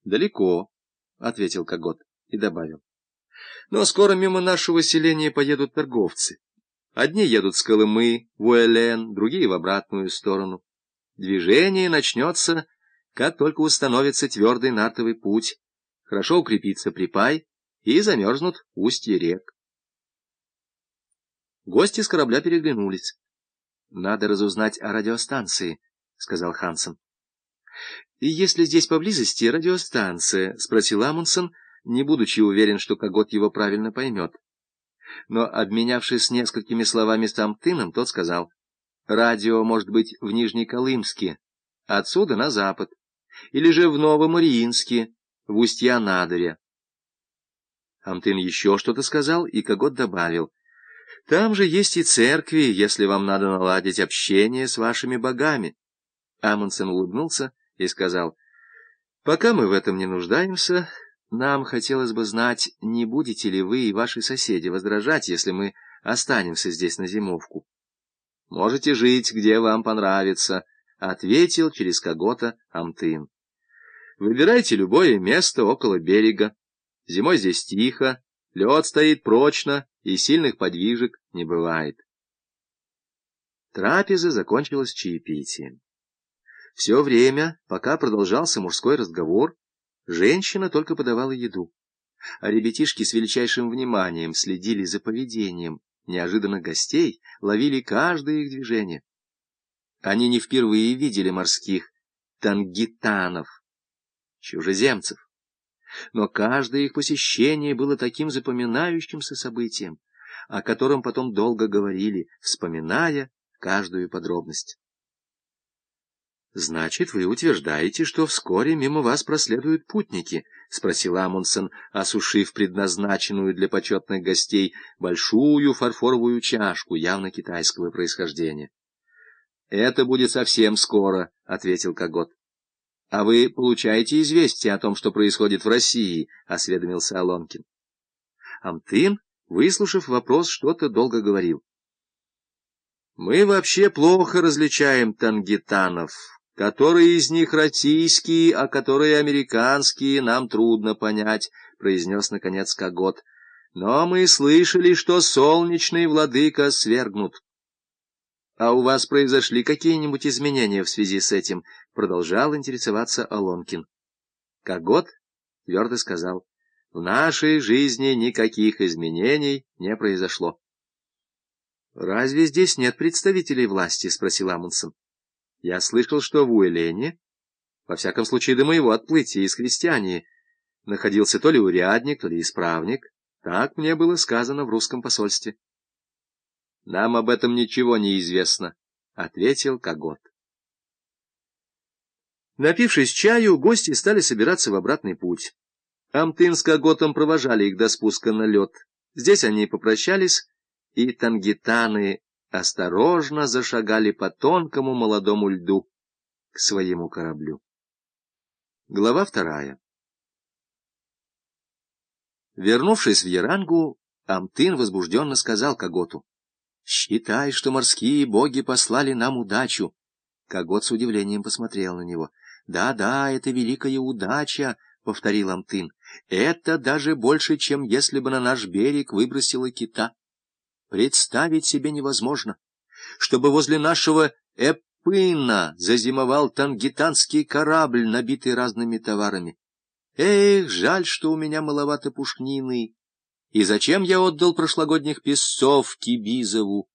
— Далеко, — ответил Когот и добавил. — Но скоро мимо нашего селения поедут торговцы. Одни едут с Колымы в Уэлен, другие в обратную сторону. Движение начнется, как только установится твердый нартовый путь, хорошо укрепится припай и замерзнут устья рек. Гости с корабля переглянулись. — Надо разузнать о радиостанции, — сказал Хансен. — Если здесь поблизости радиостанция? — спросил Амундсен, не будучи уверен, что Когот его правильно поймет. Но, обменявшись несколькими словами с Тамтыном, тот сказал, — радио может быть в Нижнеколымске, отсюда на запад, или же в Новомариинске, в Устья-Надыре. Амтын еще что-то сказал, и Когот добавил, — там же есть и церкви, если вам надо наладить общение с вашими богами. Амундсен улыбнулся и сказал, «Пока мы в этом не нуждаемся, нам хотелось бы знать, не будете ли вы и ваши соседи возражать, если мы останемся здесь на зимовку». «Можете жить, где вам понравится», — ответил через кого-то Амтын. «Выбирайте любое место около берега. Зимой здесь тихо, лед стоит прочно, и сильных подвижек не бывает». Трапеза закончилась чаепитием. Все время, пока продолжался мужской разговор, женщина только подавала еду, а ребятишки с величайшим вниманием следили за поведением неожиданных гостей, ловили каждое их движение. Они не впервые видели морских тангитанов, чужеземцев, но каждое их посещение было таким запоминающимся событием, о котором потом долго говорили, вспоминая каждую подробность. — Значит, вы утверждаете, что вскоре мимо вас проследуют путники? — спросил Амундсен, осушив предназначенную для почетных гостей большую фарфоровую чашку явно китайского происхождения. — Это будет совсем скоро, — ответил Когот. — А вы получаете известие о том, что происходит в России? — осведомился Алонкин. Амтын, выслушав вопрос, что-то долго говорил. — Мы вообще плохо различаем тангитанов, Которые из них российские, а которые американские, нам трудно понять, — произнес, наконец, Когот. Но мы слышали, что солнечный владыка свергнут. — А у вас произошли какие-нибудь изменения в связи с этим? — продолжал интересоваться Алонкин. Когот твердо сказал, — в нашей жизни никаких изменений не произошло. — Разве здесь нет представителей власти? — спросил Амундсен. Я слышал, что в Уэлене, во всяком случае до моего отплытия из христиане, находился то ли урядник, то ли исправник. Так мне было сказано в русском посольстве. — Нам об этом ничего не известно, — ответил Когот. Напившись чаю, гости стали собираться в обратный путь. Амтын с Коготом провожали их до спуска на лед. Здесь они попрощались, и тангитаны осторожно зашагали по тонкому молодому льду к своему кораблю. Глава вторая Вернувшись в Ярангу, Амтын возбужденно сказал Каготу, «Считай, что морские боги послали нам удачу». Кагот с удивлением посмотрел на него. «Да-да, это великая удача», — повторил Амтын. «Это даже больше, чем если бы на наш берег выбросила кита». Представить себе невозможно, чтобы возле нашего Эпына зазимовал тангитанский корабль, набитый разными товарами. Эх, жаль, что у меня маловато пушнины. И зачем я отдал прошлогодних песцов Кибизову?